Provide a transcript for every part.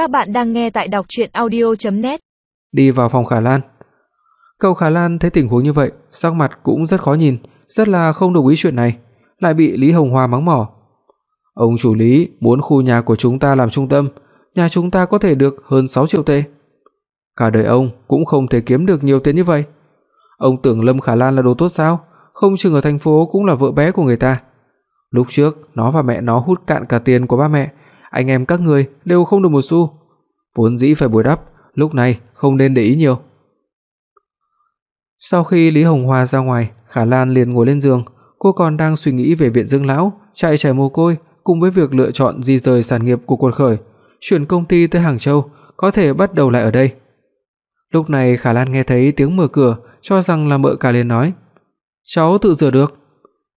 Các bạn đang nghe tại đọc audio net Đi vào phòng Khả Lan. Cậu Khả Lan thấy tình huống như vậy, sắc mặt cũng rất khó nhìn, rất là không đồng ý chuyện này, lại bị Lý Hồng Hoa mắng mỏ. Ông chủ Lý muốn khu nhà của chúng ta làm trung tâm, nhà chúng ta có thể được hơn 6 triệu tệ. Cả đời ông cũng không thể kiếm được nhiều tiền như vậy. Ông tưởng Lâm Khả Lan là đồ tốt sao? Không chừng ở thành phố cũng là vợ bé của người ta. Lúc trước, nó và mẹ nó hút cạn cả tiền của ba mẹ, anh em các người đều không được một xu. Vốn dĩ phải bồi đắp, lúc này không nên để ý nhiều. Sau khi Lý Hồng Hoa ra ngoài, Khả Lan liền ngồi lên giường, cô còn đang suy nghĩ về viện dưỡng lão, chạy trẻ mồ côi cùng với việc lựa chọn di rời sản nghiệp của Quật Khởi, chuyển công ty tới Hàng Châu, có thể bắt đầu lại ở đây. Lúc này Khả Lan nghe thấy tiếng mở cửa, cho rằng là mợ cả liền nói: "Cháu tự rửa được."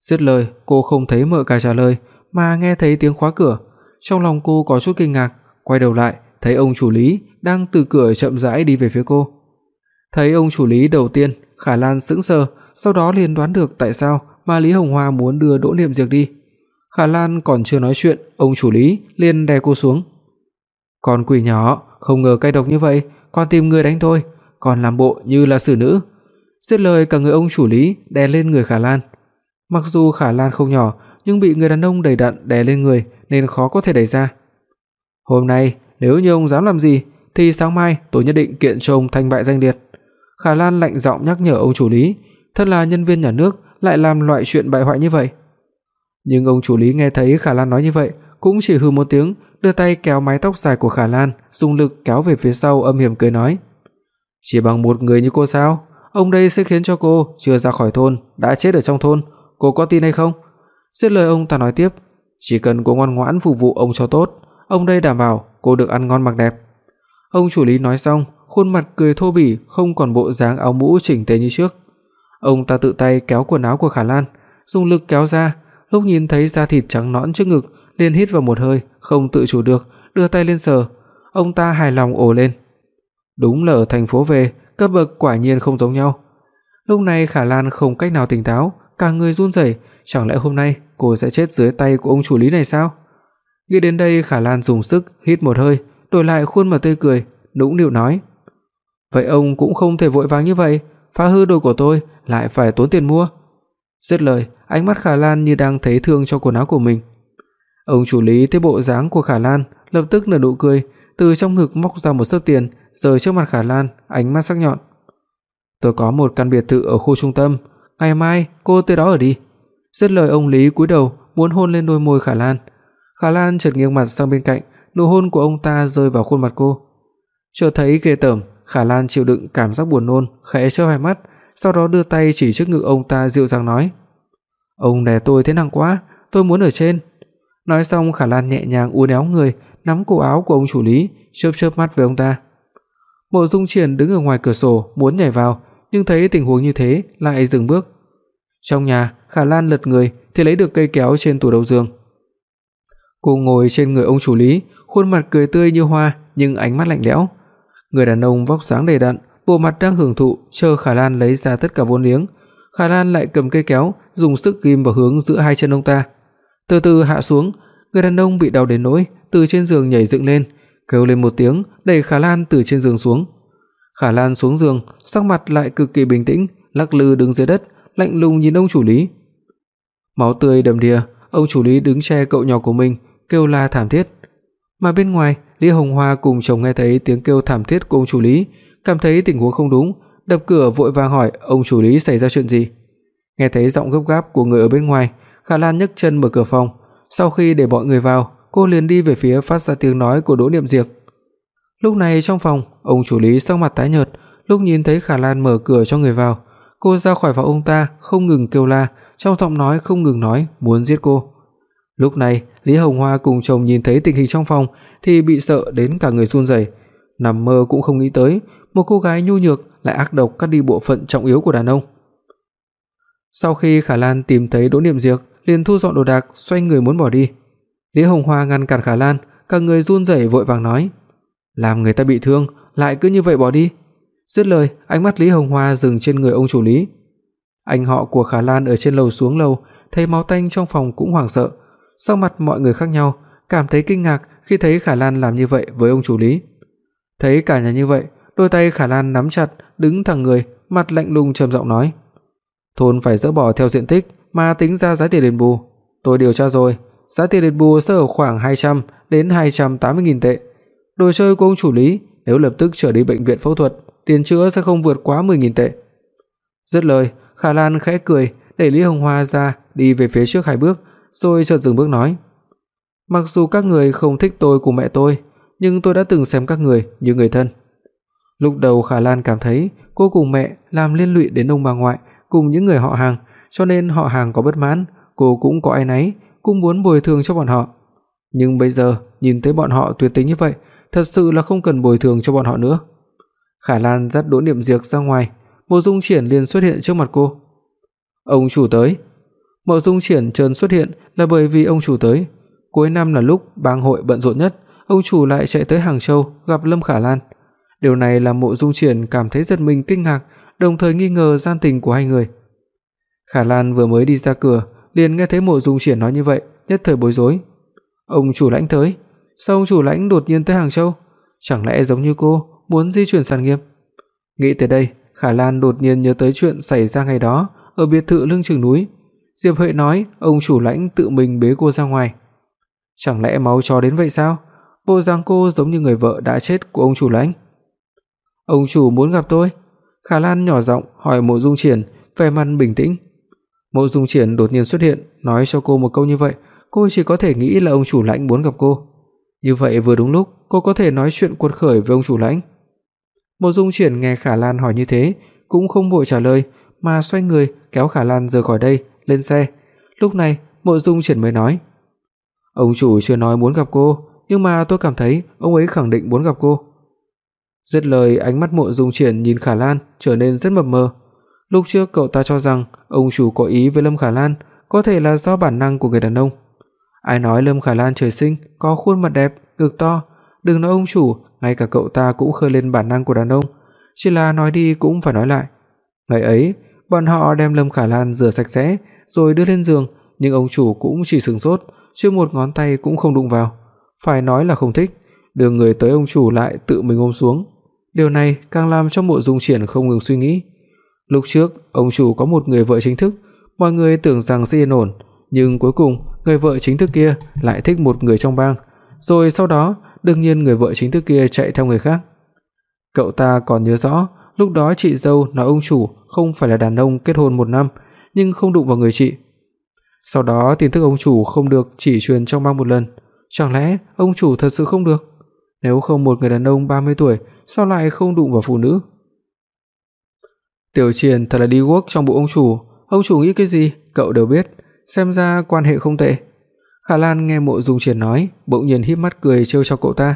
Dứt lời, cô không thấy mợ cả trả lời, mà nghe thấy tiếng khóa cửa. Trong lòng cô có chút kinh ngạc, quay đầu lại, thấy ông chủ Lý đang từ cửa chậm rãi đi về phía cô. Thấy ông chủ Lý đầu tiên, Khả Lan sững sờ, sau đó liền đoán được tại sao mà Lý Hồng Hoa muốn đưa Đỗ Niệm Diệp đi. Khả Lan còn chưa nói chuyện, ông chủ Lý liền đè cô xuống. "Con quỷ nhỏ, không ngờ cay độc như vậy, còn tìm người đánh thôi, còn làm bộ như là xử nữ." Dứt lời cả người ông chủ Lý đè lên người Khả Lan. Mặc dù Khả Lan không nhỏ, nhưng bị người đàn ông đầy đặn đè lên người nên khó có thể đẩy ra. "Hôm nay nếu như ông dám làm gì thì sáng mai tôi nhất định kiện cho ông thành bại danh liệt." Khả Lan lạnh giọng nhắc nhở ông chủ Lý, thật là nhân viên nhà nước lại làm loại chuyện bại hoại như vậy. Nhưng ông chủ Lý nghe thấy Khả Lan nói như vậy, cũng chỉ hừ một tiếng, đưa tay kéo mái tóc dài của Khả Lan, dùng lực kéo về phía sau âm hiểm cười nói: "Chỉ bằng một người như cô sao? Ông đây sẽ khiến cho cô chưa ra khỏi thôn đã chết ở trong thôn, cô có tin hay không?" Dứt lời ông ta nói tiếp: "Chỉ cần cô ngoan ngoãn phục vụ ông cho tốt, ông đây đảm bảo cô được ăn ngon mặc đẹp." Ông chủ Lý nói xong, khuôn mặt cười thô bỉ, không còn bộ dáng áo mũ chỉnh tề như trước. Ông ta tự tay kéo quần áo của Khả Lan, dùng lực kéo ra, lúc nhìn thấy da thịt trắng nõn trước ngực, liền hít vào một hơi, không tự chủ được, đưa tay lên sờ. Ông ta hài lòng ồ lên. Đúng là ở thành phố về, cấp bậc quả nhiên không giống nhau. Lúc này Khả Lan không cách nào tỉnh táo, cả người run rẩy, chẳng lẽ hôm nay cô sẽ chết dưới tay của ông chủ lý này sao? Nghĩ đến đây, Khả Lan dùng sức hít một hơi, đổi lại khuôn mặt tươi cười, nũng nịu nói: "Vậy ông cũng không thể vội vàng như vậy, phá hư đồ của tôi lại phải tốn tiền mua." Dứt lời, ánh mắt Khả Lan như đang thấy thương cho quần áo của mình. Ông chủ lý thấy bộ dáng của Khả Lan, lập tức nở nụ cười, từ trong ngực móc ra một số tiền, giơ trước mặt Khả Lan, ánh mắt sắc nhọn. "Tôi có một căn biệt thự ở khu trung tâm, ngày mai cô tới đó ở đi." Dứt lời ông Lý cúi đầu muốn hôn lên đôi môi Khả Lan. Khả Lan chợt nghiêng mặt sang bên cạnh, nụ hôn của ông ta rơi vào khuôn mặt cô. Chợt thấy ghê tởm, Khả Lan chịu đựng cảm giác buồn nôn, khẽ chớp hai mắt, sau đó đưa tay chỉ trước ngực ông ta dịu dàng nói: "Ông đè tôi thế nặng quá, tôi muốn ở trên." Nói xong Khả Lan nhẹ nhàng uốn éo người, nắm cổ áo của ông chủ lý, chớp chớp mắt với ông ta. Mộ Dung Triển đứng ở ngoài cửa sổ muốn nhảy vào, nhưng thấy tình huống như thế lại dừng bước. Trong nhà, Khả Lan lật người thì lấy được cây kéo trên tủ đầu giường. Cô ngồi trên người ông chủ lý, khuôn mặt cười tươi như hoa nhưng ánh mắt lạnh lẽo. Người đàn ông vóc dáng đầy đặn, bộ mặt đang hưởng thụ, chờ Khả Lan lấy ra tất cả vốn liếng. Khả Lan lại cầm cây kéo, dùng sức ghim vào hướng giữa hai chân ông ta. Từ từ hạ xuống, người đàn ông bị đau đến nỗi từ trên giường nhảy dựng lên, kêu lên một tiếng, đẩy Khả Lan từ trên giường xuống. Khả Lan xuống giường, sắc mặt lại cực kỳ bình tĩnh, lắc lư đứng dưới đất, lạnh lùng nhìn ông chủ lý. Máu tươi đầm đìa, ông chủ lý đứng che cậu nhỏ của mình, kêu la thảm thiết. Mà bên ngoài, Lý Hồng Hoa cùng chồng nghe thấy tiếng kêu thảm thiết của ông chủ Lý, cảm thấy tình huống không đúng, đập cửa vội vàng hỏi ông chủ Lý xảy ra chuyện gì. Nghe thấy giọng gấp gáp của người ở bên ngoài, Khả Lan nhấc chân mở cửa phòng, sau khi để mọi người vào, cô liền đi về phía phát ra tiếng nói của Đỗ Niệm diệc Lúc này trong phòng, ông chủ Lý sắc mặt tái nhợt, lúc nhìn thấy Khả Lan mở cửa cho người vào, cô ra khỏi phòng ông ta không ngừng kêu la, trong giọng nói không ngừng nói muốn giết cô. Lúc này, Lý Hồng Hoa cùng chồng nhìn thấy tình hình trong phòng thì bị sợ đến cả người run rẩy, nằm mơ cũng không nghĩ tới, một cô gái nhu nhược lại ác độc cắt đi bộ phận trọng yếu của đàn ông. Sau khi Khả Lan tìm thấy Đỗ Niệm diệc liền thu dọn đồ đạc, xoay người muốn bỏ đi. Lý Hồng Hoa ngăn cản Khả Lan, cả người run rẩy vội vàng nói: "Làm người ta bị thương, lại cứ như vậy bỏ đi." Dứt lời, ánh mắt Lý Hồng Hoa dừng trên người ông chủ Lý. Anh họ của Khả Lan ở trên lầu xuống lầu, thấy máu tanh trong phòng cũng hoảng sợ, sắc mặt mọi người khác nhau, cảm thấy kinh ngạc khi thấy Khả Lan làm như vậy với ông chủ Lý. Thấy cả nhà như vậy, đôi tay Khả Lan nắm chặt, đứng thẳng người, mặt lạnh lùng trầm giọng nói: "Thôn phải dỡ bỏ theo diện tích mà tính ra giá tiền đền bù. Tôi điều tra rồi, giá tiền đền bù sẽ ở khoảng 200 đến 280 nghìn tệ. Đồ chơi của ông chủ Lý nếu lập tức trở đi bệnh viện phẫu thuật, tiền chữa sẽ không vượt quá 10 nghìn tệ." Dứt lời, Khả Lan khẽ cười, đẩy Lý Hồng Hoa ra, đi về phía trước hai bước, rồi chợt dừng bước nói: "Mặc dù các người không thích tôi cùng mẹ tôi, nhưng tôi đã từng xem các người như người thân." Lúc đầu Khả Lan cảm thấy cô cùng mẹ làm liên lụy đến ông bà ngoại cùng những người họ hàng, cho nên họ hàng có bất mãn, cô cũng có ai nấy cũng muốn bồi thường cho bọn họ. Nhưng bây giờ, nhìn thấy bọn họ tuyệt tình như vậy, thật sự là không cần bồi thường cho bọn họ nữa. Khả Lan dắt Đỗ Niệm Diệp ra ngoài, Mộ Dung Triển liền xuất hiện trước mặt cô. "Ông chủ tới." Mộ Dung Triển trơn xuất hiện là bởi vì ông chủ tới. Cuối năm là lúc bang hội bận rộn nhất, ông chủ lại chạy tới Hàng Châu gặp Lâm Khả Lan. Điều này làm Mộ Dung Triển cảm thấy giật mình kinh ngạc, đồng thời nghi ngờ gian tình của hai người. Khả Lan vừa mới đi ra cửa, liền nghe thấy Mộ Dung Triển nói như vậy, nhất thời bối rối. Ông chủ lãnh tới, sao ông chủ lãnh đột nhiên tới Hàng Châu? Chẳng lẽ giống như cô, muốn di chuyển sản nghiệp? Nghĩ tới đây, Khả Lan đột nhiên nhớ tới chuyện xảy ra ngày đó ở biệt thự lưng chừng núi. Diệp Huệ nói ông chủ lãnh tự mình bế cô ra ngoài. Chẳng lẽ máu chó đến vậy sao? Bộ dáng cô giống như người vợ đã chết của ông chủ lãnh. Ông chủ muốn gặp tôi? Khả Lan nhỏ giọng hỏi Mộ Dung Triển, vẻ mặt bình tĩnh. Mộ Dung Triển đột nhiên xuất hiện, nói cho cô một câu như vậy, cô chỉ có thể nghĩ là ông chủ lãnh muốn gặp cô. Như vậy vừa đúng lúc, cô có thể nói chuyện cuột khởi với ông chủ lãnh. Mộ Dung Triển nghe Khả Lan hỏi như thế, cũng không vội trả lời, mà xoay người kéo Khả Lan rời khỏi đây, lên xe. Lúc này, Mộ Dung Triển mới nói: "Ông chủ chưa nói muốn gặp cô, nhưng mà tôi cảm thấy ông ấy khẳng định muốn gặp cô." Dứt lời, ánh mắt Mộ Dung Triển nhìn Khả Lan trở nên rất mập mờ. Lúc trước cậu ta cho rằng ông chủ có ý với Lâm Khả Lan, có thể là do bản năng của người đàn ông. Ai nói Lâm Khả Lan trời sinh có khuôn mặt đẹp, ngực to, đừng nói ông chủ, ngay cả cậu ta cũng khơi lên bản năng của đàn ông, chỉ là nói đi cũng phải nói lại. Ngày ấy, bọn họ đem Lâm Khả Lan rửa sạch sẽ rồi đưa lên giường, nhưng ông chủ cũng chỉ sững sốt, chưa một ngón tay cũng không đụng vào. Phải nói là không thích, đưa người tới ông chủ lại tự mình ôm xuống. Điều này càng làm cho Mộ Dung Triển không ngừng suy nghĩ. Lúc trước, ông chủ có một người vợ chính thức, mọi người tưởng rằng sẽ yên ổn, nhưng cuối cùng người vợ chính thức kia lại thích một người trong bang, rồi sau đó, đương nhiên người vợ chính thức kia chạy theo người khác. Cậu ta còn nhớ rõ, lúc đó chị dâu nói ông chủ không phải là đàn ông kết hôn một năm, nhưng không đụng vào người chị. Sau đó tin tức ông chủ không được chỉ truyền trong bang một lần, chẳng lẽ ông chủ thật sự không được? Nếu không một người đàn ông 30 tuổi sao lại không đụng vào phụ nữ? Tiểu Triển thật là đi guốc trong bộ ông chủ, ông chủ nghĩ cái gì, cậu đều biết, xem ra quan hệ không tệ. Khả Lan nghe Mộ Dung Triển nói, bỗng nhiên híp mắt cười trêu cho cậu ta.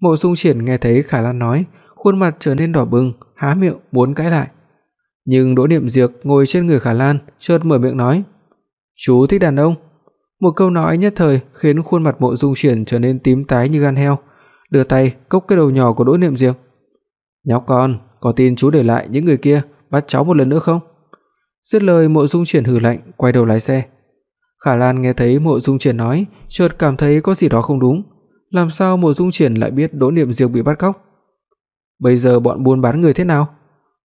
Mộ Dung Triển nghe thấy Khả Lan nói, khuôn mặt trở nên đỏ bừng, há miệng muốn cãi lại. Nhưng Đỗ Niệm diệc ngồi trên người Khả Lan, chợt mở miệng nói: "Chú thích đàn ông." Một câu nói nhất thời khiến khuôn mặt Mộ Dung Triển trở nên tím tái như gan heo, đưa tay cốc cái đầu nhỏ của Đỗ Niệm diệc. "Nhóc con, có tin chú để lại những người kia bắt cháu một lần nữa không?" Dứt lời Mộ Dung Triển hừ lạnh, quay đầu lái xe. Khả Lan nghe thấy Mộ Dung Triển nói, chợt cảm thấy có gì đó không đúng, làm sao Mộ Dung Triển lại biết Đỗ Niệm Diệp bị bắt cóc? Bây giờ bọn buôn bán người thế nào?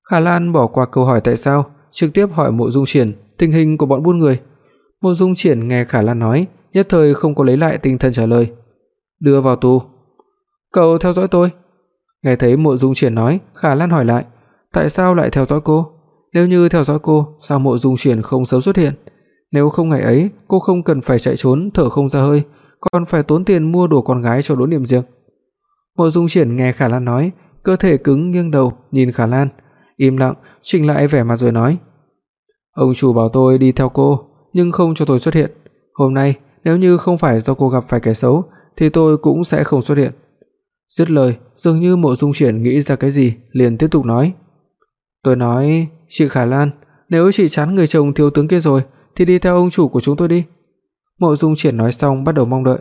Khả Lan bỏ qua câu hỏi tại sao, trực tiếp hỏi Mộ Dung Triển tình hình của bọn buôn người. Mộ Dung Triển nghe Khả Lan nói, nhất thời không có lấy lại tinh thần trả lời. Đưa vào tù. Cậu theo dõi tôi? Nghe thấy Mộ Dung Triển nói, Khả Lan hỏi lại, tại sao lại theo dõi cô? Nếu như theo dõi cô, sao Mộ Dung Triển không sớm xuất hiện? Nếu không ngày ấy, cô không cần phải chạy trốn thở không ra hơi, còn phải tốn tiền mua đồ con gái cho Đỗ Niệm Diệp. Mộ Dung Triển nghe Khả Lan nói, cơ thể cứng nghiêng đầu nhìn Khả Lan, im lặng chỉnh lại vẻ mặt rồi nói: "Ông chủ bảo tôi đi theo cô, nhưng không cho tôi xuất hiện. Hôm nay nếu như không phải do cô gặp phải kẻ xấu thì tôi cũng sẽ không xuất hiện." Dứt lời, dường như Mộ Dung Triển nghĩ ra cái gì, liền tiếp tục nói: "Tôi nói, chị Khả Lan, nếu chị chán người chồng thiếu tướng kia rồi thì đi theo ông chủ của chúng tôi đi." Mộ Dung Triển nói xong bắt đầu mong đợi.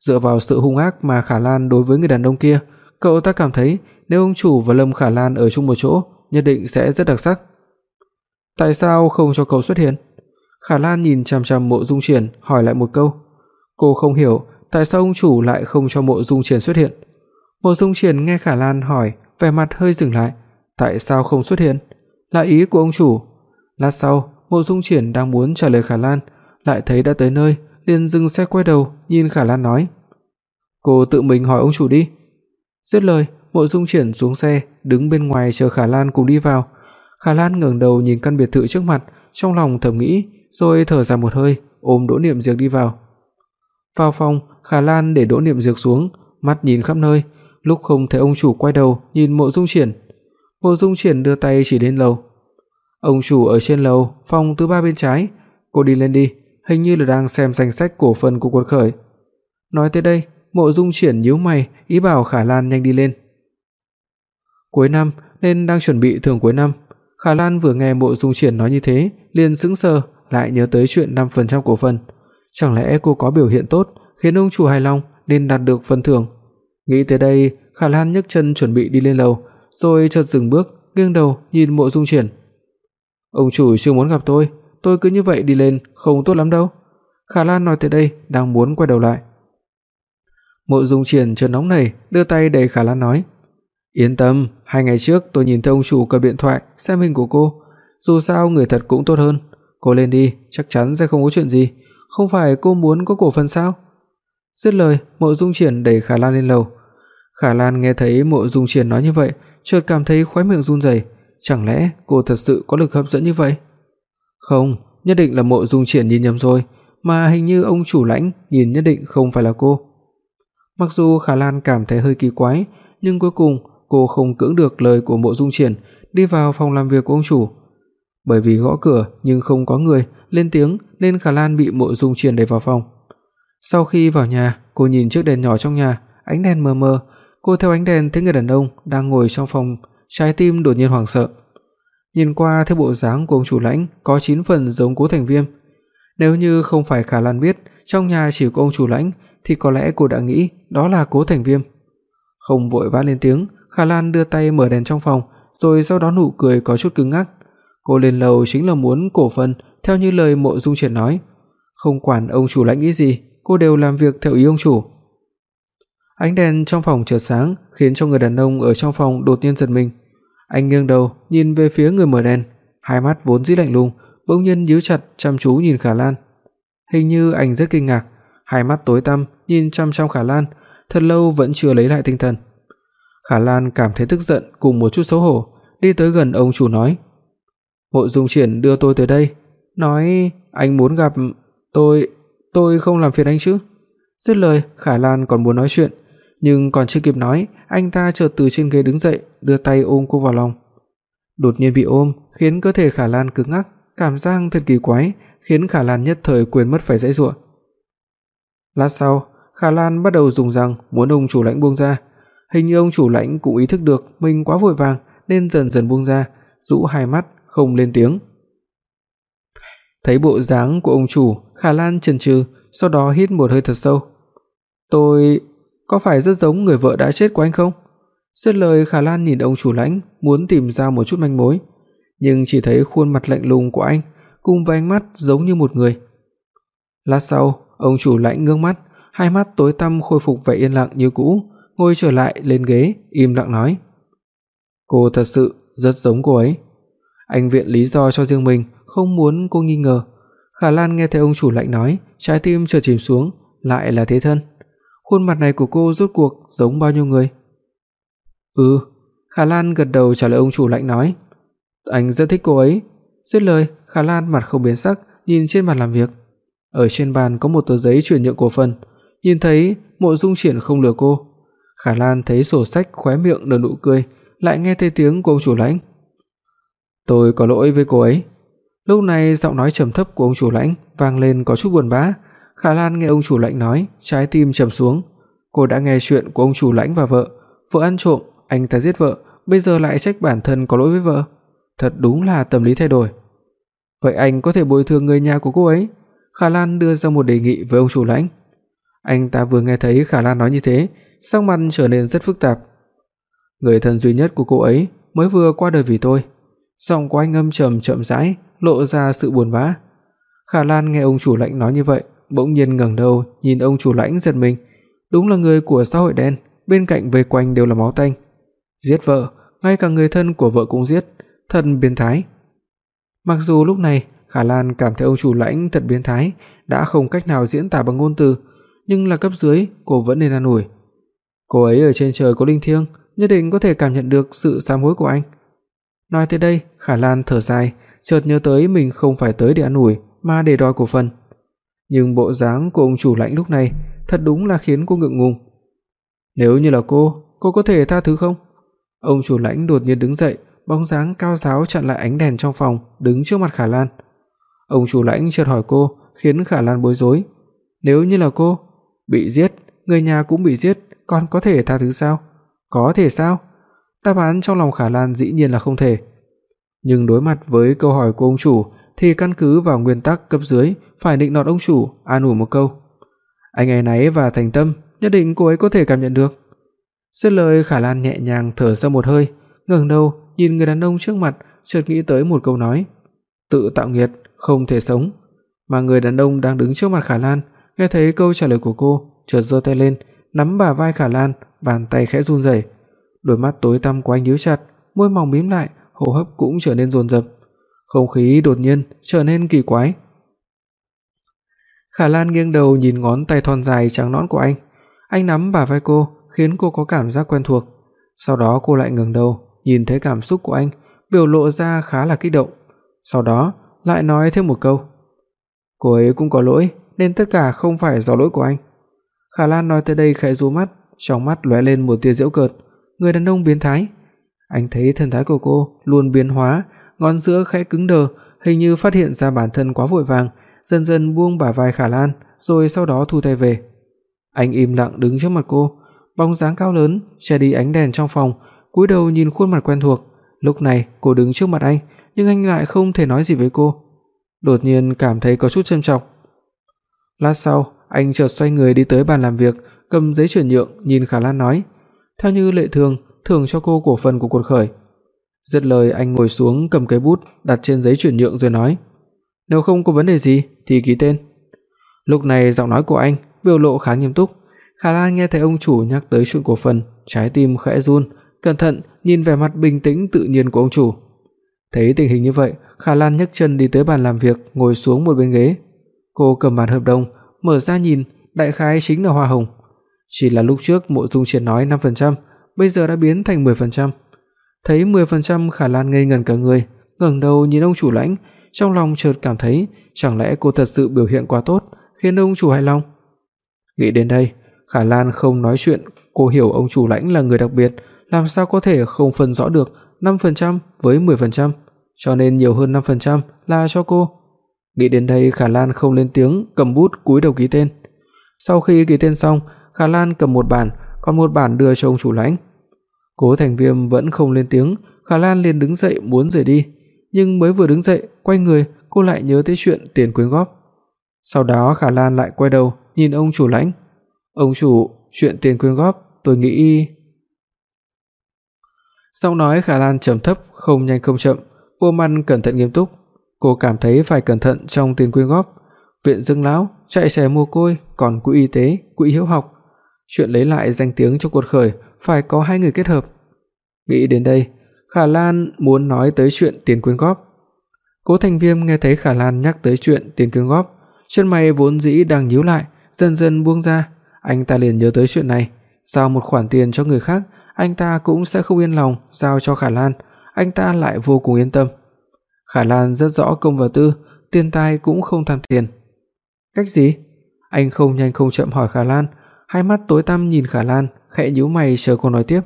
Dựa vào sự hung ác mà Khả Lan đối với người đàn ông kia, cậu ta cảm thấy nếu ông chủ và Lâm Khả Lan ở chung một chỗ, nhất định sẽ rất đặc sắc. Tại sao không cho cậu xuất hiện? Khả Lan nhìn chằm chằm Mộ Dung Triển, hỏi lại một câu. Cô không hiểu tại sao ông chủ lại không cho Mộ Dung Triển xuất hiện? Mộ Dung Triển nghe Khả Lan hỏi, vẻ mặt hơi dừng lại, tại sao không xuất hiện? Là ý của ông chủ. Lát sau, Mộ Dung Triển đang muốn trả lời Khả Lan, lại thấy đã tới nơi, liền dừng xe quay đầu, nhìn Khả Lan nói: "Cô tự mình hỏi ông chủ đi." Dứt lời, Mộ Dung Triển xuống xe, đứng bên ngoài chờ Khả Lan cùng đi vào. Khả Lan ngẩng đầu nhìn căn biệt thự trước mặt, trong lòng thầm nghĩ, rồi thở dài một hơi, ôm Đỗ Niệm dược đi vào. Vào phòng, Khả Lan để Đỗ Niệm dược xuống, mắt nhìn khắp nơi, lúc không thấy ông chủ quay đầu nhìn Mộ Dung Triển. Mộ Dung Triển đưa tay chỉ lên lầu. Ông chủ ở trên lầu, phòng thứ ba bên trái, cô đi lên đi, hình như là đang xem danh sách cổ phần của Quân Khởi. Nói tới đây, Mộ Dung Triển nhíu mày, ý bảo Khả Lan nhanh đi lên. Cuối năm nên đang chuẩn bị thưởng cuối năm, Khả Lan vừa nghe Mộ Dung Triển nói như thế, liền sững sờ, lại nhớ tới chuyện 5% cổ phần. Chẳng lẽ cô có biểu hiện tốt khiến ông chủ hài lòng nên đạt được phần thưởng? Nghĩ tới đây, Khả Lan nhấc chân chuẩn bị đi lên lầu, rồi chợt dừng bước, nghiêng đầu nhìn Mộ Dung Triển. Ông chủ chưa muốn gặp tôi, tôi cứ như vậy đi lên không tốt lắm đâu. Khả Lan nói tới đây, đang muốn quay đầu lại. Mộ Dung Triển chợt nóng nảy, đưa tay đẩy Khả Lan nói: "Yên tâm, hai ngày trước tôi nhìn thấy ông chủ cầm điện thoại xem hình của cô, dù sao người thật cũng tốt hơn, cô lên đi, chắc chắn sẽ không có chuyện gì, không phải cô muốn có cổ phần sao?" Dứt lời, Mộ Dung Triển đẩy Khả Lan lên lầu. Khả Lan nghe thấy Mộ Dung Triển nói như vậy, chợt cảm thấy khóe miệng run rẩy, chẳng lẽ cô thật sự có lực hấp dẫn như vậy? Không, nhất định là Mộ Dung Triển nhìn nhầm rồi, mà hình như ông chủ lãnh nhìn nhất định không phải là cô. Mặc dù Khả Lan cảm thấy hơi kỳ quái, nhưng cuối cùng cô không cưỡng được lời của Mộ Dung Triển, đi vào phòng làm việc của ông chủ. Bởi vì gõ cửa nhưng không có người lên tiếng nên Khả Lan bị Mộ Dung Triển đẩy vào phòng. Sau khi vào nhà, cô nhìn chiếc đèn nhỏ trong nhà, ánh đèn mờ mờ, cô theo ánh đèn thấy người đàn ông đang ngồi trong phòng, trái tim đột nhiên hoảng sợ. Nhìn qua theo bộ dáng của ông chủ lãnh có 9 phần giống Cố Thành Viêm. Nếu như không phải Khả Lan biết trong nhà chỉ có ông chủ lãnh thì có lẽ cô đã nghĩ đó là Cố Thành Viêm. Không vội vã lên tiếng, Khả Lan đưa tay mở đèn trong phòng, rồi sau đó nụ cười có chút cứng ngắc. Cô lên lầu chính là muốn cổ phần theo như lời Mộ Dung Triển nói, không quản ông chủ lãnh nghĩ gì, cô đều làm việc theo ý ông chủ. Ánh đèn trong phòng chợt sáng, khiến cho người đàn ông ở trong phòng đột nhiên giật mình. Anh nghiêng đầu, nhìn về phía người mở đèn, hai mắt vốn dĩ lạnh lùng, bỗng nhiên nhíu chặt chăm chú nhìn Khả Lan. Hình như anh rất kinh ngạc, hai mắt tối tăm nhìn chăm chăm Khả Lan, thật lâu vẫn chưa lấy lại tinh thần. Khả Lan cảm thấy tức giận cùng một chút xấu hổ, đi tới gần ông chủ nói: "Mộ Dung Triển đưa tôi tới đây, nói anh muốn gặp tôi, tôi không làm phiền anh chứ?" Dứt lời, Khả Lan còn muốn nói chuyện, nhưng còn chưa kịp nói, anh ta chợt từ trên ghế đứng dậy, đưa tay ôm cô vào lòng. Đột nhiên bị ôm, khiến cơ thể Khả Lan cứng ngắc, cảm giác thật kỳ quái, khiến Khả Lan nhất thời quên mất phải dãy dụa. Lát sau, Khả Lan bắt đầu dùng răng muốn ông chủ lãnh buông ra. Hình như ông chủ lãnh cũng ý thức được mình quá vội vàng nên dần dần buông ra, rũ hai mắt không lên tiếng. Thấy bộ dáng của ông chủ, Khả Lan chần chừ, sau đó hít một hơi thật sâu. "Tôi có phải rất giống người vợ đã chết của anh không?" Dứt lời Khả Lan nhìn ông chủ lãnh, muốn tìm ra một chút manh mối, nhưng chỉ thấy khuôn mặt lạnh lùng của anh cùng với ánh mắt giống như một người. Lát sau, ông chủ lãnh ngước mắt, hai mắt tối tăm khôi phục vẻ yên lặng như cũ, ngồi trở lại lên ghế, im lặng nói: "Cô thật sự rất giống cô ấy." Anh viện lý do cho riêng mình, không muốn cô nghi ngờ. Khả Lan nghe thấy ông chủ lạnh nói, trái tim chợt chìm xuống, lại là thế thân. Khuôn mặt này của cô rốt cuộc giống bao nhiêu người? Ừ, Khả Lan gật đầu trả lời ông chủ lạnh nói, anh rất thích cô ấy. Dứt lời, Khả Lan mặt không biến sắc, nhìn trên bàn làm việc. Ở trên bàn có một tờ giấy chuyển nhượng cổ phần, nhìn thấy Mộ Dung Triển không lừa cô. Khả Lan thấy sổ sách khóe miệng nở nụ cười, lại nghe thấy tiếng của ông chủ lãnh. "Tôi có lỗi với cô ấy." Lúc này giọng nói trầm thấp của ông chủ lãnh vang lên có chút buồn bã. Khả Lan nghe ông chủ lãnh nói, trái tim trầm xuống. Cô đã nghe chuyện của ông chủ lãnh và vợ, vợ ăn trộm, anh ta giết vợ, bây giờ lại trách bản thân có lỗi với vợ. Thật đúng là tâm lý thay đổi. Vậy anh có thể bồi thường người nhà của cô ấy? Khả Lan đưa ra một đề nghị với ông chủ lãnh. Anh ta vừa nghe thấy Khả Lan nói như thế, sắc mặt trở nên rất phức tạp. Người thân duy nhất của cô ấy mới vừa qua đời vì tôi. Giọng của anh âm trầm chậm rãi, lộ ra sự buồn bã. Khả Lan nghe ông chủ lãnh nói như vậy, bỗng nhiên ngẩng đầu, nhìn ông chủ lãnh giật mình. Đúng là người của xã hội đen, bên cạnh vây quanh đều là máu tanh. Giết vợ, ngay cả người thân của vợ cũng giết, thật biến thái. Mặc dù lúc này Khả Lan cảm thấy ông chủ lãnh thật biến thái, đã không cách nào diễn tả bằng ngôn từ, nhưng là cấp dưới, cô vẫn nên an ủi. Cô ấy ở trên trời có linh thiêng, nhất định có thể cảm nhận được sự sám hối của anh. Nói tới đây, Khả Lan thở dài, chợt nhớ tới mình không phải tới để an ủi mà để đòi cổ phần. Nhưng bộ dáng của ông chủ lãnh lúc này thật đúng là khiến cô ngượng ngùng. Nếu như là cô, cô có thể tha thứ không? Ông chủ lãnh đột nhiên đứng dậy, bóng dáng cao ráo chặn lại ánh đèn trong phòng, đứng trước mặt Khả Lan. Ông chủ lãnh chợt hỏi cô, khiến Khả Lan bối rối. Nếu như là cô bị giết, người nhà cũng bị giết, con có thể tha thứ sao? Có thể sao? Đáp án trong lòng Khả Lan dĩ nhiên là không thể. Nhưng đối mặt với câu hỏi của ông chủ thì căn cứ vào nguyên tắc cấp dưới phải định nọt ông chủ, an ủi một câu. Anh ấy náy và thành tâm, nhất định cô ấy có thể cảm nhận được. Dứt lời Khả Lan nhẹ nhàng thở ra một hơi, ngẩng đầu nhìn người đàn ông trước mặt, chợt nghĩ tới một câu nói: tự tạo nghiệt, không thể sống. Mà người đàn ông đang đứng trước mặt Khả Lan, nghe thấy câu trả lời của cô, chợt giơ tay lên, nắm bả vai Khả Lan, bàn tay khẽ run rẩy. Đôi mắt tối tăm của anh nhíu chặt, môi mỏng mím lại, hô hấp cũng trở nên dồn dập. Không khí đột nhiên trở nên kỳ quái. Khả Lan nghiêng đầu nhìn ngón tay thon dài trắng nõn của anh. Anh nắm bả vai cô, khiến cô có cảm giác quen thuộc. Sau đó cô lại ngẩng đầu, nhìn thấy cảm xúc của anh, biểu lộ ra khá là kích động. Sau đó, lại nói thêm một câu. Cô ấy cũng có lỗi, nên tất cả không phải do lỗi của anh. Khả Lan nói tới đây khẽ rũ mắt, trong mắt lóe lên một tia giễu cợt, người đàn ông biến thái. Anh thấy thân thái của cô luôn biến hóa, ngón giữa khẽ cứng đờ, hình như phát hiện ra bản thân quá vội vàng, dần dần buông bả vai Khả Lan, rồi sau đó thu tay về. Anh im lặng đứng trước mặt cô, bóng dáng cao lớn che đi ánh đèn trong phòng, cúi đầu nhìn khuôn mặt quen thuộc. Lúc này, cô đứng trước mặt anh, nhưng anh lại không thể nói gì với cô. Đột nhiên cảm thấy có chút châm chọc. Lát sau, anh chợt xoay người đi tới bàn làm việc, cầm giấy chuyển nhượng nhìn Khả Lan nói: "Theo như lệ thường, thưởng cho cô cổ phần của cuộc khởi." Dứt lời anh ngồi xuống cầm cái bút đặt trên giấy chuyển nhượng rồi nói: "Nếu không có vấn đề gì thì ký tên." Lúc này giọng nói của anh biểu lộ khá nghiêm túc. Khả Lan nghe thấy ông chủ nhắc tới chuyện cổ phần, trái tim khẽ run, cẩn thận nhìn vẻ mặt bình tĩnh tự nhiên của ông chủ. Thấy tình hình như vậy, Khả Lan nhấc chân đi tới bàn làm việc, ngồi xuống một bên ghế. Cô cầm bản hợp đồng, mở ra nhìn, đại khái chính là hoa hồng. Chỉ là lúc trước Mộ Dung Triệt nói 5%, bây giờ đã biến thành 10%. Thấy 10% Khả Lan ngây ngẩn cả người, ngẩng đầu nhìn ông chủ lãnh, trong lòng chợt cảm thấy chẳng lẽ cô thật sự biểu hiện quá tốt, khiến ông chủ hài lòng. Nghĩ đến đây, Khả Lan không nói chuyện, cô hiểu ông chủ lãnh là người đặc biệt, làm sao có thể không phân rõ được 5% với 10%, cho nên nhiều hơn 5% là cho cô. Nghĩ đến đây, Khả Lan không lên tiếng, cầm bút cúi đầu ký tên. Sau khi ký tên xong, Khả Lan cầm một bản, còn một bản đưa cho ông chủ lãnh. Cố Thành Viêm vẫn không lên tiếng, Khả Lan liền đứng dậy muốn rời đi, nhưng mới vừa đứng dậy, quay người, cô lại nhớ tới chuyện tiền quyên góp. Sau đó Khả Lan lại quay đầu, nhìn ông chủ lãnh. "Ông chủ, chuyện tiền quyên góp, tôi nghĩ..." Giọng nói Khả Lan trầm thấp, không nhanh không chậm, cô Man cẩn thận nghiêm túc, cô cảm thấy phải cẩn thận trong tiền quyên góp, viện dưỡng lão, chạy trẻ mồ côi, còn quỹ y tế, quỹ hiếu học, chuyện lấy lại danh tiếng cho cuộc khởi phải có hai người kết hợp. Nghĩ đến đây, Khả Lan muốn nói tới chuyện tiền quyên góp. Cố Thành Viêm nghe thấy Khả Lan nhắc tới chuyện tiền quyên góp, chân mày vốn dĩ đang nhíu lại, dần dần buông ra, anh ta liền nhớ tới chuyện này, giao một khoản tiền cho người khác, anh ta cũng sẽ không yên lòng giao cho Khả Lan, anh ta lại vô cùng yên tâm. Khả Lan rất rõ công và tư, tiền tài cũng không tham tiền. Cách gì? Anh không nhanh không chậm hỏi Khả Lan, hai mắt tối tăm nhìn Khả Lan, khẽ nhíu mày chờ cô nói tiếp.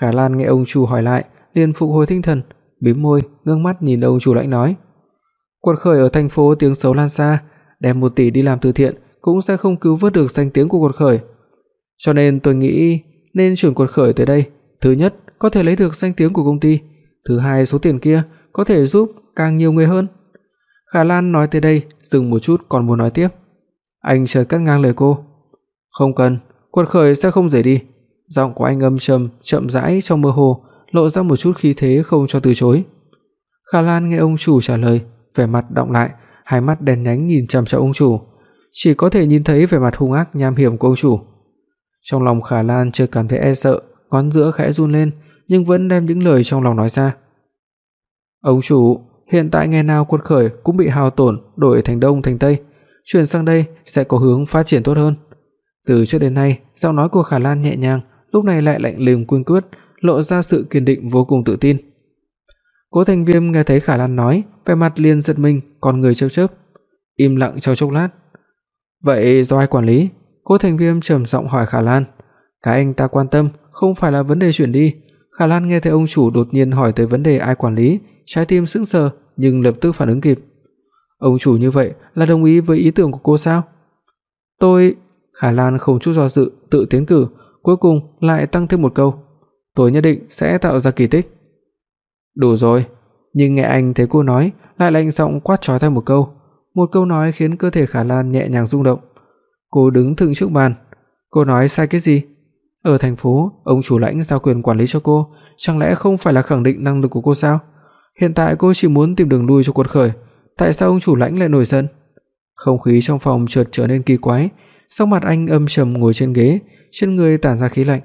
Khả Lan nghe ông chủ hỏi lại, liền phục hồi tinh thần, bĩm môi, ngước mắt nhìn ông chủ lãnh nói: "Quật khởi ở thành phố tiếng xấu lan xa, đem 1 tỷ đi làm từ thiện cũng sẽ không cứu vớt được danh tiếng của quật khởi. Cho nên tôi nghĩ nên chuyển quật khởi tới đây, thứ nhất có thể lấy được danh tiếng của công ty, thứ hai số tiền kia có thể giúp càng nhiều người hơn." Khả Lan nói tới đây, dừng một chút còn muốn nói tiếp. Anh chợt cắt ngang lời cô. "Không cần, quật khởi sẽ không rời đi." Giọng của anh âm trầm, chậm rãi trong mơ hồ, lộ ra một chút khí thế không cho từ chối. Khả Lan nghe ông chủ trả lời, vẻ mặt đọng lại, hai mắt đen nhánh nhìn chằm chằm ông chủ. chỉ có thể nhìn thấy vẻ mặt hung ác nham hiểm của ông chủ. Trong lòng Khả Lan chưa cảm thấy e sợ, ngón giữa khẽ run lên, nhưng vẫn đem những lời trong lòng nói ra. "Ông chủ, hiện tại ngày nào quân khởi cũng bị hao tổn, đổi thành đông thành tây, chuyển sang đây sẽ có hướng phát triển tốt hơn." Từ trước đến nay, giọng nói của Khả Lan nhẹ nhàng, lúc này lại lạnh lùng cương quyết, lộ ra sự kiên định vô cùng tự tin. Cố Thành Viêm nghe thấy Khả Lan nói, vẻ mặt liền giật mình, con người chớp chớp, im lặng trong chốc lát. "Vậy do ai quản lý?" Cố Thành Viêm trầm giọng hỏi Khả Lan. "Cái anh ta quan tâm không phải là vấn đề chuyển đi." Khả Lan nghe thấy ông chủ đột nhiên hỏi tới vấn đề ai quản lý, trái tim sững sờ nhưng lập tức phản ứng kịp. Ông chủ như vậy là đồng ý với ý tưởng của cô sao? Tôi, Khả Lan không chút do dự tự tiến cử, cuối cùng lại tăng thêm một câu, tôi nhất định sẽ tạo ra kỳ tích. Đủ rồi, nhưng nghe anh thấy cô nói, lại lạnh giọng quát chói tai một câu, một câu nói khiến cơ thể Khả Lan nhẹ nhàng rung động. Cô đứng thẳng trước bàn, cô nói sai cái gì? Ở thành phố, ông chủ lãnh giao quyền quản lý cho cô, chẳng lẽ không phải là khẳng định năng lực của cô sao? Hiện tại cô chỉ muốn tìm đường lui cho cuộc khởi, tại sao ông chủ lãnh lại nổi giận? Không khí trong phòng chợt trở nên kỳ quái, sắc mặt anh âm trầm ngồi trên ghế, trên người tản ra khí lạnh.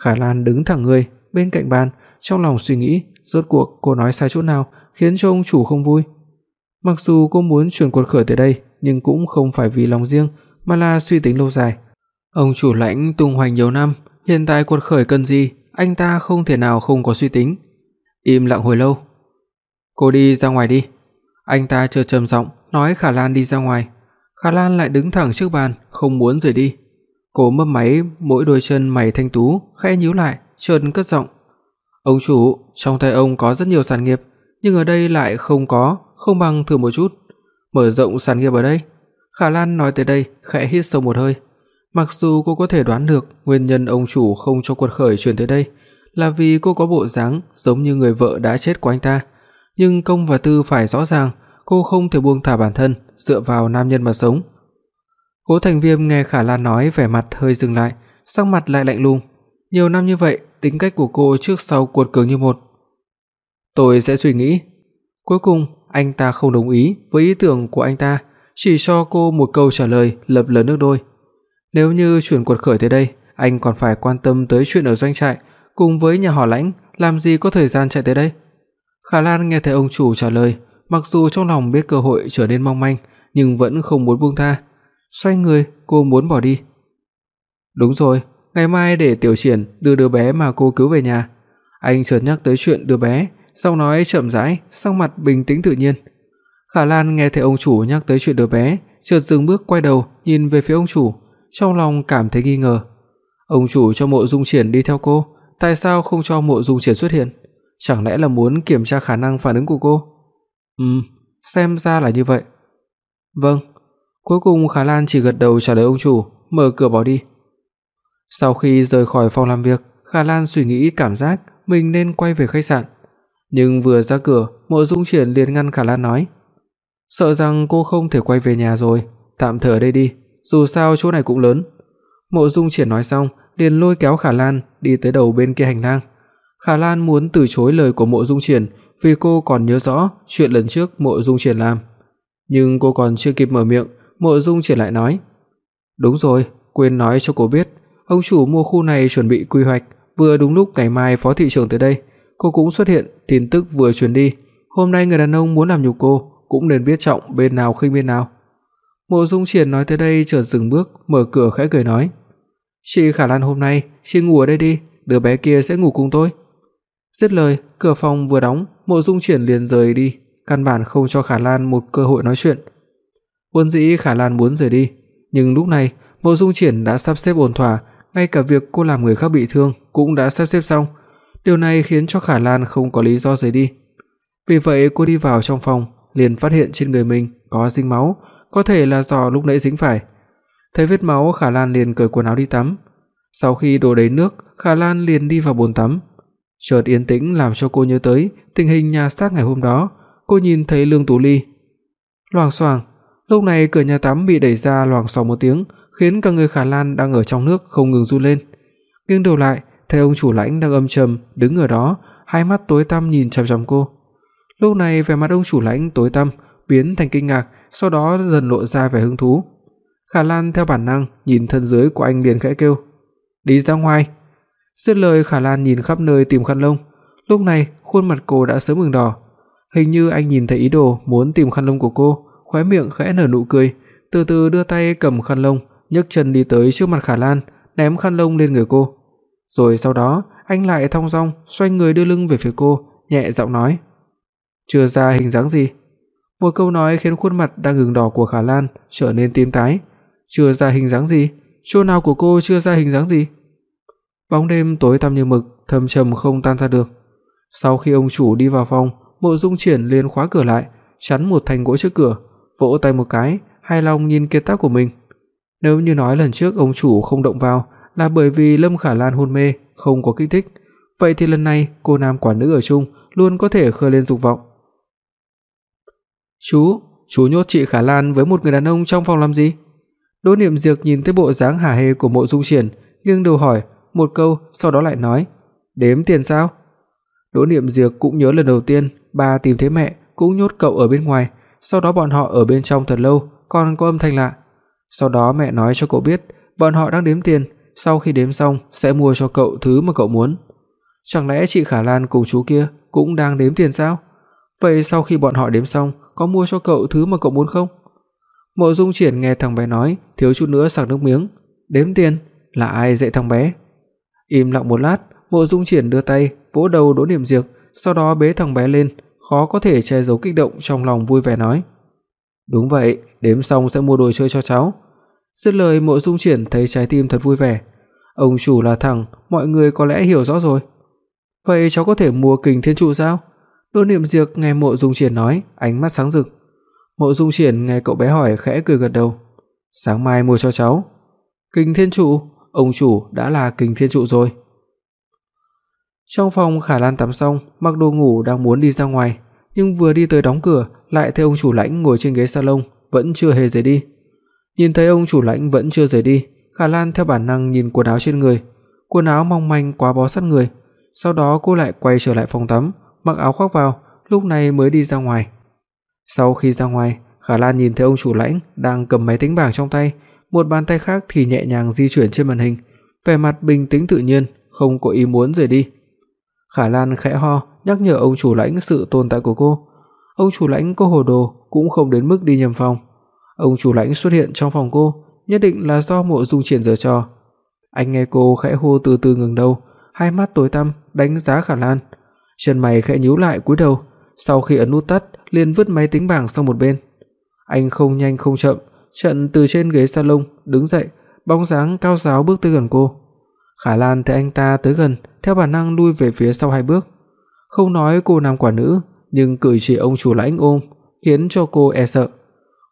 Khả Lan đứng thẳng người bên cạnh bàn, trong lòng suy nghĩ, rốt cuộc cô nói sai chỗ nào khiến cho ông chủ không vui. Mặc dù cô muốn chuyển cuộc khởi tới đây, nhưng cũng không phải vì lòng riêng mà là suy tính lâu dài. Ông chủ lãnh tung hoành nhiều năm, hiện tại cuộc khởi cần gì, anh ta không thể nào không có suy tính. Im lặng hồi lâu. "Cô đi ra ngoài đi." Anh ta chợt trầm giọng nói Khả Lan đi ra ngoài. Khả Lan lại đứng thẳng trước bàn, không muốn rời đi. Cô mấp máy mỗi đôi chân mày thanh tú, khẽ nhíu lại, chợt cất giọng. "Ông chủ, trong tay ông có rất nhiều sản nghiệp, nhưng ở đây lại không có, không bằng thử một chút, mở rộng sản nghiệp ở đây." Khả Lan nói tới đây, khẽ hít sâu một hơi. Mặc dù cô có thể đoán được nguyên nhân ông chủ không cho quật khởi chuyển tới đây là vì cô có bộ dáng giống như người vợ đã chết của anh ta, nhưng công và tư phải rõ ràng, cô không thể buông thả bản thân dựa vào nam nhân mà sống. Cố Thành Viêm nghe Khả Lan nói vẻ mặt hơi dừng lại, sắc mặt lại lạnh lùng. Nhiều năm như vậy, tính cách của cô trước sau cuột cường như một. Tôi sẽ suy nghĩ. Cuối cùng, anh ta không đồng ý với ý tưởng của anh ta, chỉ cho cô một câu trả lời lập lờ nước đôi. Nếu như chuyển cuộc khởi tới đây, anh còn phải quan tâm tới chuyện ở doanh trại, cùng với nhà họ Lãnh, làm gì có thời gian chạy tới đây. Khả Lan nghe thấy ông chủ trả lời, mặc dù trong lòng biết cơ hội trở nên mong manh, nhưng vẫn không muốn buông tha. Xoay người, cô muốn bỏ đi. Đúng rồi, ngày mai để Tiểu Triển đưa đứa bé mà cô cứu về nhà. Anh chợt nhắc tới chuyện đứa bé, giọng nói chậm rãi, sắc mặt bình tĩnh tự nhiên. Khả Lan nghe thấy ông chủ nhắc tới chuyện đứa bé, chợt dừng bước quay đầu, nhìn về phía ông chủ, trong lòng cảm thấy nghi ngờ. Ông chủ cho Mộ Dung Triển đi theo cô, tại sao không cho Mộ Dung Triển xuất hiện? Chẳng lẽ là muốn kiểm tra khả năng phản ứng của cô? Ừm, xem ra là như vậy. Vâng. Cuối cùng Khả Lan chỉ gật đầu trả lời ông chủ, mở cửa bỏ đi. Sau khi rời khỏi phòng làm việc, Khả Lan suy nghĩ cảm giác mình nên quay về khách sạn. Nhưng vừa ra cửa, Mộ Dung Triển liền ngăn Khả Lan nói: "Sợ rằng cô không thể quay về nhà rồi, tạm thời ở đây đi, dù sao chỗ này cũng lớn." Mộ Dung Triển nói xong, liền lôi kéo Khả Lan đi tới đầu bên kia hành lang. Khả Lan muốn từ chối lời của Mộ Dung Triển vì cô còn nhớ rõ chuyện lần trước Mộ Dung Triển làm. Nhưng cô còn chưa kịp mở miệng, Mộ Dung Triển lại nói: "Đúng rồi, quên nói cho cô biết, ông chủ mua khu này chuẩn bị quy hoạch, vừa đúng lúc ngày mai phó thị trưởng tới đây, cô cũng xuất hiện, tin tức vừa truyền đi, hôm nay người đàn ông muốn làm nhục cô, cũng nên biết trọng bên nào khinh bên nào." Mộ Dung Triển nói tới đây chợt dừng bước, mở cửa khẽ cười nói: "Chị Khả Lan hôm nay, chị ngủ ở đây đi, đứa bé kia sẽ ngủ cùng tôi." Dứt lời, cửa phòng vừa đóng, Mộ Dung Triển liền rời đi, căn bản không cho Khả Lan một cơ hội nói chuyện. Vốn dĩ Khả Lan muốn rời đi, nhưng lúc này, Mộ Dung Triển đã sắp xếp ổn thỏa, ngay cả việc cô làm người khác bị thương cũng đã sắp xếp xong. Điều này khiến cho Khả Lan không có lý do rời đi. Vì vậy cô đi vào trong phòng, liền phát hiện trên người mình có dính máu, có thể là do lúc nãy dính phải. Thấy vết máu, Khả Lan liền cởi quần áo đi tắm. Sau khi đổ đầy nước, Khả Lan liền đi vào bồn tắm. Chợt yên tĩnh làm cho cô nhớ tới tình hình nhà xác ngày hôm đó, cô nhìn thấy Lương Tú Ly. Loạng xoảng, lúc này cửa nhà tắm bị đẩy ra loảng xoảng một tiếng, khiến cả người Khả Lan đang ở trong nước không ngừng run lên. Nghiêng đầu lại, thấy ông chủ lãnh đang âm trầm đứng ở đó, hai mắt tối tăm nhìn chằm chằm cô. Lúc này vẻ mặt ông chủ lãnh tối tăm biến thành kinh ngạc, sau đó dần lộ ra vẻ hứng thú. Khả Lan theo bản năng nhìn thân dưới của anh liền khẽ kêu, "Đi ra ngoài." Dứt lời Khả Lan nhìn khắp nơi tìm khăn lông, lúc này khuôn mặt cô đã sớm ửng đỏ. Hình như anh nhìn thấy ý đồ muốn tìm khăn lông của cô, khóe miệng khẽ nở nụ cười, từ từ đưa tay cầm khăn lông, nhấc chân đi tới trước mặt Khả Lan, ném khăn lông lên người cô. Rồi sau đó, anh lại thong dong xoay người đưa lưng về phía cô, nhẹ giọng nói: "Chưa ra hình dáng gì?" Một câu nói khiến khuôn mặt đang ửng đỏ của Khả Lan trở nên tím tái. "Chưa ra hình dáng gì? Chỗ nào của cô chưa ra hình dáng gì?" Bóng đêm tối tăm như mực, thâm trầm không tan ra được. Sau khi ông chủ đi vào phòng, Mộ Dung Triển liền khóa cửa lại, chắn một thanh gỗ trước cửa, vỗ tay một cái, hài lòng nhìn kiệt tác của mình. Nếu như nói lần trước ông chủ không động vào là bởi vì Lâm Khả Lan hôn mê, không có kích thích, vậy thì lần này cô nam quả nữ ở chung luôn có thể khơi lên dục vọng. "Chú, chú nhốt chị Khả Lan với một người đàn ông trong phòng làm gì?" Đỗ Niệm diệc nhìn thấy bộ dáng hả hê của Mộ Dung Triển, nghiêng đầu hỏi một câu, sau đó lại nói: "Đếm tiền sao?" Đỗ Niệm diệc cũng nhớ lần đầu tiên bà tìm thấy mẹ cũng nhốt cậu ở bên ngoài, sau đó bọn họ ở bên trong thật lâu, còn có âm thanh lạ. Sau đó mẹ nói cho cậu biết, bọn họ đang đếm tiền, sau khi đếm xong sẽ mua cho cậu thứ mà cậu muốn. Chẳng lẽ chị Khả Lan cùng chú kia cũng đang đếm tiền sao? Vậy sau khi bọn họ đếm xong, có mua cho cậu thứ mà cậu muốn không? Mộ Dung Triển nghe thằng bé nói, thiếu chút nữa sặc nước miếng. Đếm tiền, là ai dạy thằng bé? Im lặng một lát, Mộ Dung Triển đưa tay vỗ đầu Đỗ Niệm Diệp, sau đó bế thằng bé lên, khó có thể che giấu kích động trong lòng vui vẻ nói: "Đúng vậy, đếm xong sẽ mua đồ chơi cho cháu." Dứt lời Mộ Dung Triển thấy trái tim thật vui vẻ. Ông chủ là thằng, mọi người có lẽ hiểu rõ rồi. Vậy cháu có thể mua Kình Thiên trụ sao? Đỗ Niệm Diệc nghe Mộ Dung Triển nói, ánh mắt sáng rực. Mộ Dung Triển nghe cậu bé hỏi khẽ cười gật đầu. Sáng mai mua cho cháu. Kình Thiên trụ, ông chủ đã là Kình Thiên trụ rồi. Trong phòng Khả Lan tắm xong, mặc đồ ngủ đang muốn đi ra ngoài, nhưng vừa đi tới đóng cửa, lại thấy ông chủ Lãnh ngồi trên ghế salon, vẫn chưa hề rời đi. Nhìn thấy ông chủ Lãnh vẫn chưa rời đi, Khả Lan theo bản năng nhìn quần áo trên người, quần áo mong manh quá bó sát người. Sau đó cô lại quay trở lại phòng tắm, mặc áo khoác vào, lúc này mới đi ra ngoài. Sau khi ra ngoài, Khả Lan nhìn thấy ông chủ Lãnh đang cầm máy tính bảng trong tay, một bàn tay khác thì nhẹ nhàng di chuyển trên màn hình, vẻ mặt bình tĩnh tự nhiên, không có ý muốn rời đi. Khả Lan khẽ ho, nhắc nhở ông chủ lãnh sự tồn tại của cô. Ông chủ lãnh có hồ đồ cũng không đến mức đi nhầm phòng. Ông chủ lãnh xuất hiện trong phòng cô, nhất định là do Mộ Dung Triển giở trò. Anh nghe cô khẽ hô từ từ ngừng đầu, hai mắt tối tăm đánh giá Khả Lan. Chân mày khẽ nhíu lại cúi đầu, sau khi ấn nút tắt, liền vứt máy tính bảng sang một bên. Anh không nhanh không chậm, trận từ trên ghế salon đứng dậy, bóng dáng cao ráo bước tới gần cô. Khả Lan thấy anh ta tới gần, theo bản năng lui về phía sau hai bước. Không nói cô nam quả nữ, nhưng cử chỉ ông chủ lãnh ôm khiến cho cô e sợ.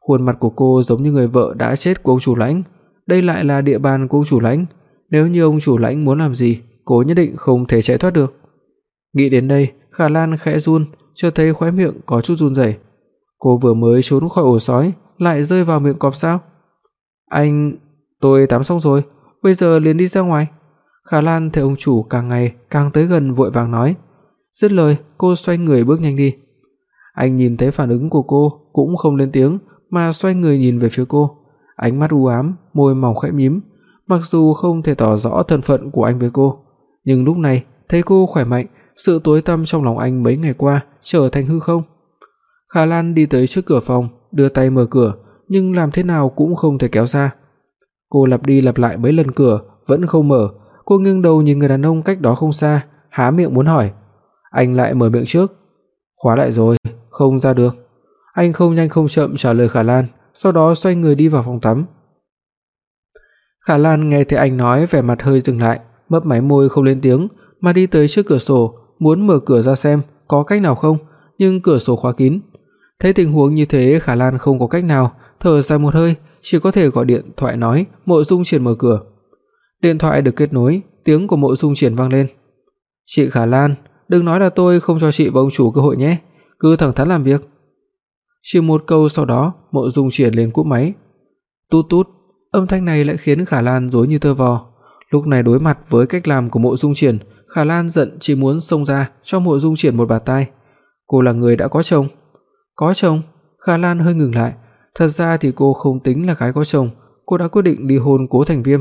Khuôn mặt của cô giống như người vợ đã chết của ông chủ lãnh, đây lại là địa bàn của ông chủ lãnh, nếu như ông chủ lãnh muốn làm gì, cô nhất định không thể chạy thoát được. Nghĩ đến đây, Khả Lan khẽ run, chợt thấy khóe miệng có chút run rẩy. Cô vừa mới trốn khỏi ổ sói, lại rơi vào miệng cọp sao? Anh, tôi tắm xong rồi, bây giờ liền đi ra ngoài. Khả Lan thấy ông chủ càng ngày càng tới gần vội vàng nói. Dứt lời, cô xoay người bước nhanh đi. Anh nhìn thấy phản ứng của cô, cũng không lên tiếng mà xoay người nhìn về phía cô, ánh mắt u ám, môi mỏng khẽ mím, mặc dù không thể tỏ rõ thân phận của anh với cô, nhưng lúc này thấy cô khỏe mạnh, sự tối tăm trong lòng anh mấy ngày qua trở thành hư không. Khả Lan đi tới trước cửa phòng, đưa tay mở cửa, nhưng làm thế nào cũng không thể kéo ra. Cô lặp đi lặp lại mấy lần cửa vẫn không mở, Cô nghiêng đầu nhìn người đàn ông cách đó không xa, há miệng muốn hỏi. Anh lại mở miệng trước. Khóa lại rồi, không ra được. Anh không nhanh không chậm trả lời Khả Lan, sau đó xoay người đi vào phòng tắm. Khả Lan nghe thấy anh nói vẻ mặt hơi dừng lại, mấp máy môi không lên tiếng mà đi tới trước cửa sổ, muốn mở cửa ra xem có cách nào không, nhưng cửa sổ khóa kín. Thấy tình huống như thế, Khả Lan không có cách nào, thở dài một hơi, chỉ có thể gọi điện thoại nói Mộ Dung Triển mở cửa. Điện thoại được kết nối, tiếng của Mộ Dung Triển vang lên. "Chị Khả Lan, đừng nói là tôi không cho chị và ông chủ cơ hội nhé, cứ thẳng thắn làm việc." Chỉ một câu sau đó, Mộ Dung Triển liền cúp máy. Tút tút, âm thanh này lại khiến Khả Lan rối như tơ vò. Lúc này đối mặt với cách làm của Mộ Dung Triển, Khả Lan giận chỉ muốn xông ra cho Mộ Dung Triển một bạt tai. Cô là người đã có chồng. Có chồng? Khả Lan hơi ngừng lại, thật ra thì cô không tính là gái có chồng, cô đã quyết định ly hôn Cố Thành Viêm.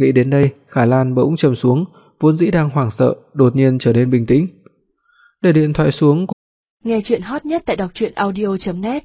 Nghĩ đến đây, Khả Lan bỗng trầm xuống, vốn dĩ đang hoảng sợ, đột nhiên trở nên bình tĩnh. Để điện thoại xuống. Nghe truyện hot nhất tại doctruyenaudio.net